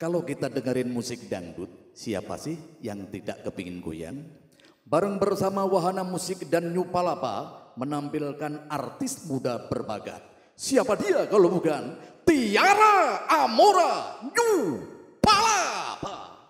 Kalau kita dengerin musik dangdut, siapa sih yang tidak kepingin goyang? Bareng bersama wahana musik dan New Palapa menampilkan artis muda berbagat. Siapa dia kalau bukan Tiara Amora New Palapa.